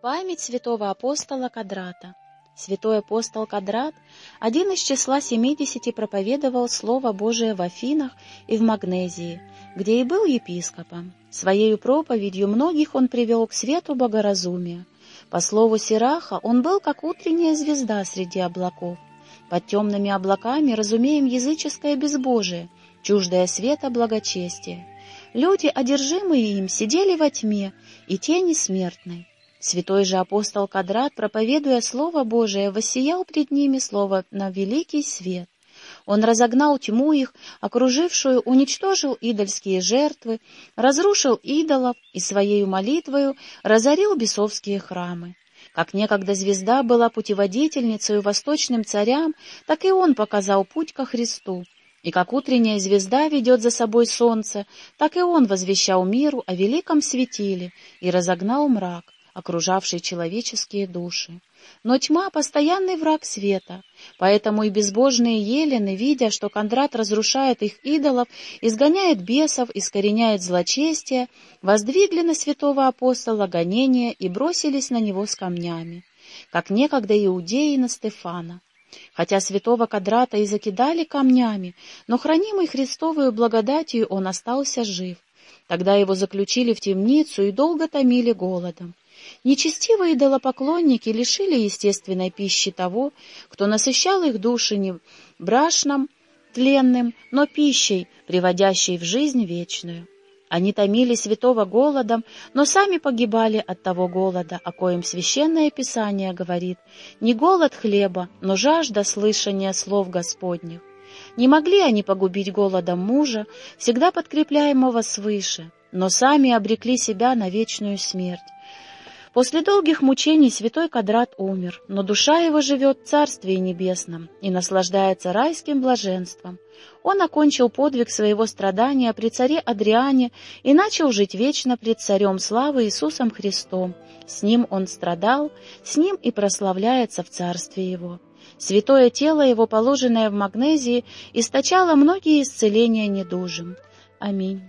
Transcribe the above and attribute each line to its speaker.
Speaker 1: Память святого апостола Кадрата. Святой апостол Кадрат, один из числа семидесяти, проповедовал Слово Божие в Афинах и в Магнезии, где и был епископом. Своею проповедью многих он привел к свету богоразумия. По слову Сираха, он был как утренняя звезда среди облаков. Под темными облаками разумеем языческое безбожие, чуждое света благочестия. Люди, одержимые им, сидели во тьме и тени смертной. Святой же апостол Кадрат, проповедуя Слово Божие, воссиял пред ними Слово на великий свет. Он разогнал тьму их, окружившую, уничтожил идольские жертвы, разрушил идолов и своей молитвою разорил бесовские храмы. Как некогда звезда была путеводительницей восточным царям, так и он показал путь ко Христу. И как утренняя звезда ведет за собой солнце, так и он возвещал миру о великом светиле и разогнал мрак окружавший человеческие души. Но тьма — постоянный враг света, поэтому и безбожные елены, видя, что Кондрат разрушает их идолов, изгоняет бесов, искореняет злочестие, воздвигли на святого апостола гонения и бросились на него с камнями, как некогда иудеи на Стефана. Хотя святого Кадрата и закидали камнями, но хранимый Христовую благодатью он остался жив. Тогда его заключили в темницу и долго томили голодом. Нечестивые идолопоклонники лишили естественной пищи того, кто насыщал их души не брашном, тленным, но пищей, приводящей в жизнь вечную. Они томили святого голодом, но сами погибали от того голода, о коем священное писание говорит, не голод хлеба, но жажда слышания слов Господних. Не могли они погубить голодом мужа, всегда подкрепляемого свыше, но сами обрекли себя на вечную смерть. После долгих мучений святой Кадрат умер, но душа его живет в Царстве Небесном и наслаждается райским блаженством. Он окончил подвиг своего страдания при царе Адриане и начал жить вечно пред царем славы Иисусом Христом. С ним он страдал, с ним и прославляется в Царстве его. Святое тело его, положенное в Магнезии, источало многие исцеления недужим. Аминь.